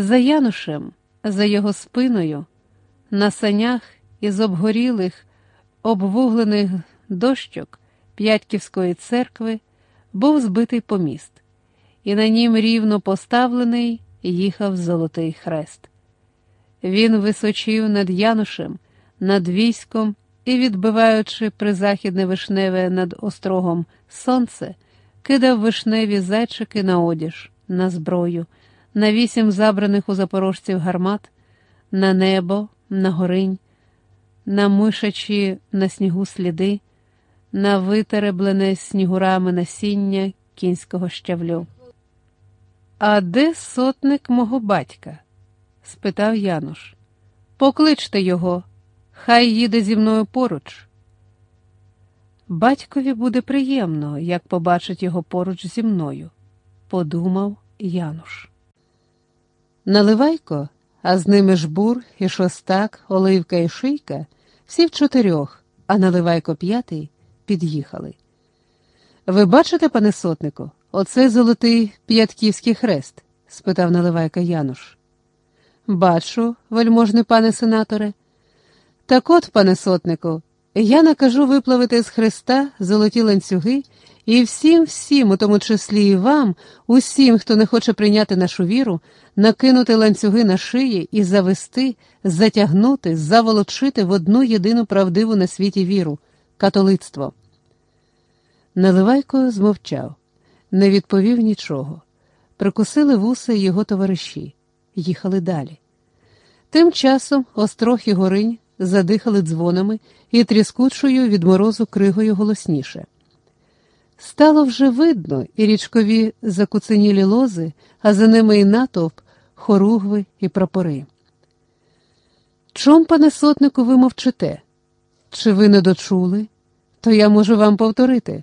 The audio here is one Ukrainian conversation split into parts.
За Янушем, за його спиною, на санях із обгорілих, обвуглених дощок П'ятьківської церкви був збитий поміст, і на нім рівно поставлений їхав Золотий Хрест. Він височив над Янушем, над військом і, відбиваючи призахідне вишневе над острогом сонце, кидав вишневі зайчики на одіж, на зброю, на вісім забраних у запорожців гармат, на небо, на горинь, на мишачі на снігу сліди, на витереблене снігурами насіння кінського щавлю. А де сотник мого батька? спитав Януш. Покличте його, хай їде зі мною поруч. Батькові буде приємно, як побачить його поруч зі мною, подумав Януш. Наливайко, а з ними жбур і шостак, оливка і шийка, всі в чотирьох, а наливайко п'ятий під'їхали. Ви бачите, пане сотнику, оце золотий п'ятківський хрест? спитав наливайка Януш. Бачу, вельможний пане сенаторе. Так от, пане сотнику, я накажу виплавити з хреста золоті ланцюги і всім, всім, у тому числі і вам, усім, хто не хоче прийняти нашу віру, накинути ланцюги на шиї і завести, затягнути, заволочити в одну єдину правдиву на світі віру католицтво. Наливайко змовчав, не відповів нічого. Прикусили вуса його товариші, їхали далі. Тим часом острог і горинь задихали дзвонами і тріскучою від морозу кригою голосніше. Стало вже видно і річкові закуценілі лози, а за ними і натовп, хоругви і прапори. Чом, пане сотнику, ви мовчите? Чи ви не дочули? То я можу вам повторити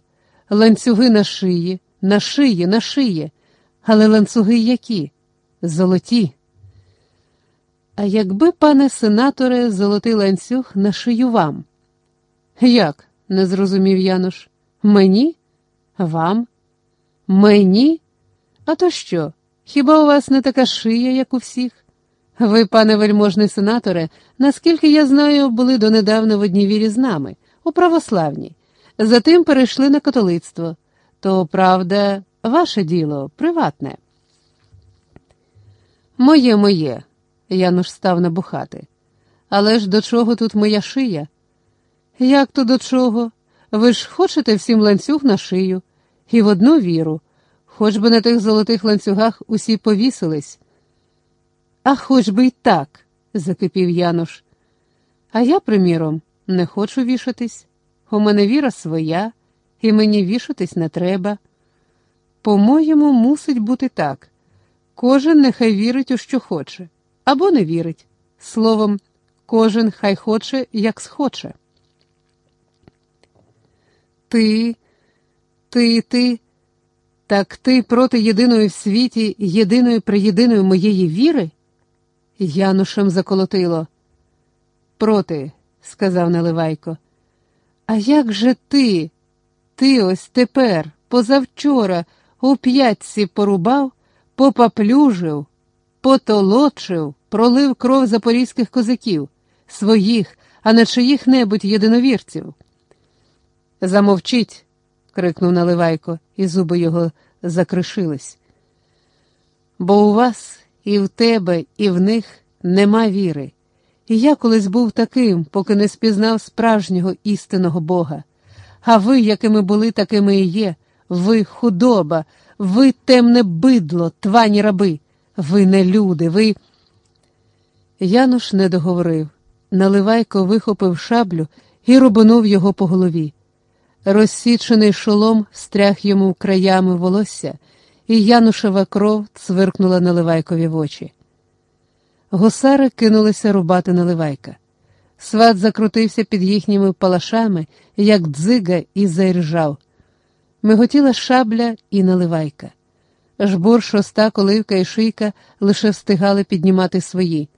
ланцюги на шиї, на шиї, на шиї, але ланцюги які? Золоті. А якби, пане сенаторе, золотий ланцюг на шию вам? Як? не зрозумів Януш. Мені? Вам? Мені? А то що? Хіба у вас не така шия, як у всіх? Ви, пане вельможний сенаторе, наскільки я знаю, були донедавна в одній вірі з нами, у православній, затим перейшли на католицтво. То, правда, ваше діло приватне. Моє, моє, Януш став набухати. Але ж до чого тут моя шия? Як то до чого? Ви ж хочете всім ланцюг на шию і в одну віру, хоч би на тих золотих ланцюгах усі повісились. А хоч би й так, закипів Януш. А я, приміром, не хочу вішатись. У мене віра своя, і мені вішатись не треба. По-моєму, мусить бути так. Кожен нехай вірить у що хоче, або не вірить. Словом, кожен хай хоче, як схоче. Ти, ти, ти, так ти проти єдиної в світі, єдиної приєдиної моєї віри? Янушем заколотило. Проти, сказав Наливайко. А як же ти? Ти ось тепер, позавчора, у п'ятці порубав, попаплюжив, потолочив, пролив кров запорізьких козаків, своїх, а не чиїх небудь єдиновірців. Замовчіть, крикнув Наливайко, і зуби його закришились. Бо у вас і в тебе, і в них нема віри. І я колись був таким, поки не спізнав справжнього істинного Бога. А ви, якими були, такими і є. Ви худоба, ви темне бидло, твані раби, ви не люди, ви. Януш не договорив. Наливайко вихопив шаблю і рубанув його по голові. Розсічений шолом стряг йому краями волосся, і Янушева кров цвиркнула наливайкові в очі. Гусари кинулися рубати наливайка. Сват закрутився під їхніми палашами, як дзига, і заіржав. Миготіла шабля і наливайка. Жбур, шоста, коливка і шийка лише встигали піднімати свої.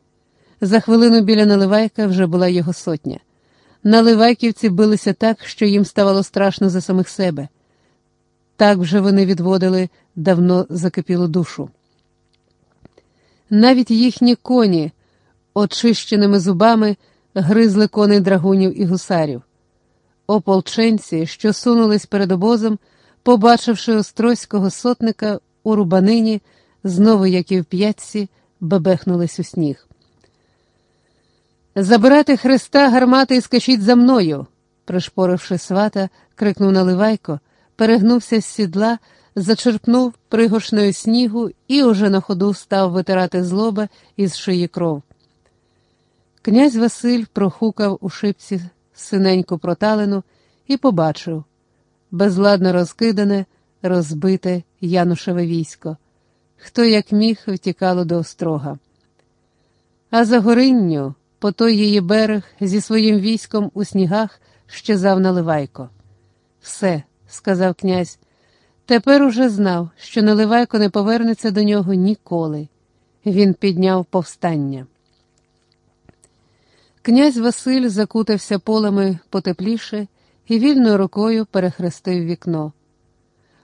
За хвилину біля наливайка вже була його сотня. Наливайківці билися так, що їм ставало страшно за самих себе. Так вже вони відводили давно закипілу душу. Навіть їхні коні, очищеними зубами, гризли коней драгунів і гусарів. Ополченці, що сунулись перед обозом, побачивши острозького сотника у рубанині, знову, як і в п'ятці, бебехнулись у сніг. Забирати хреста гармати і скачіть за мною, пришпоривши свата, крикнув Наливайко, перегнувся з сідла, зачерпнув пригоршною снігу і уже на ходу став витирати злоба із шиї кров. Князь Василь прохукав у шипці синеньку проталину і побачив безладно розкидане, розбите Янушеве військо. Хто як міг втікало до острога. А за горинню, по той її берег, зі своїм військом у снігах щезав Наливайко. Все, сказав князь, тепер уже знав, що Наливайко не повернеться до нього ніколи. Він підняв повстання. Князь Василь закутався полами потепліше і вільною рукою перехрестив вікно.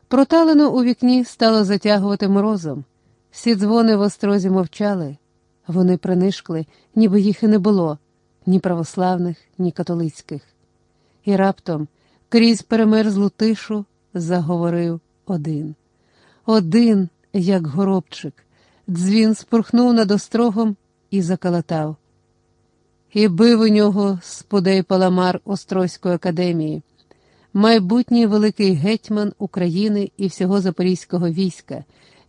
Проталину у вікні стало затягувати морозом. Всі дзвони в острозі мовчали. Вони принишкли, ніби їх і не було ні православних, ні католицьких. І раптом, крізь перемерзлу тишу, заговорив один. Один, як горобчик, дзвін спорхнув над острогом і закалатав. І бив у нього сподей паламар Острозької академії, майбутній великий гетьман України і всього Запорізького війська,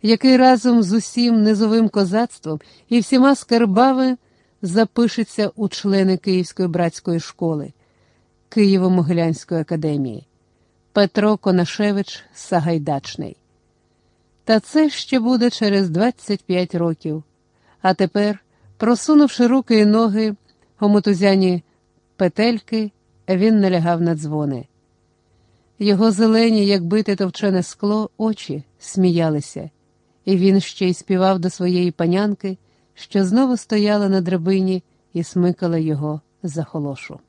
який разом з усім низовим козацтвом і всіма скарбами запишеться у члени Київської братської школи, Києво-Могилянської академії, Петро Конашевич Сагайдачний. Та це ще буде через 25 років. А тепер, просунувши руки і ноги, у мотузяні петельки, він налягав на дзвони. Його зелені, як бите товчене скло, очі сміялися, і він ще й співав до своєї панянки, що знову стояла на драбині і смикала його за холошу.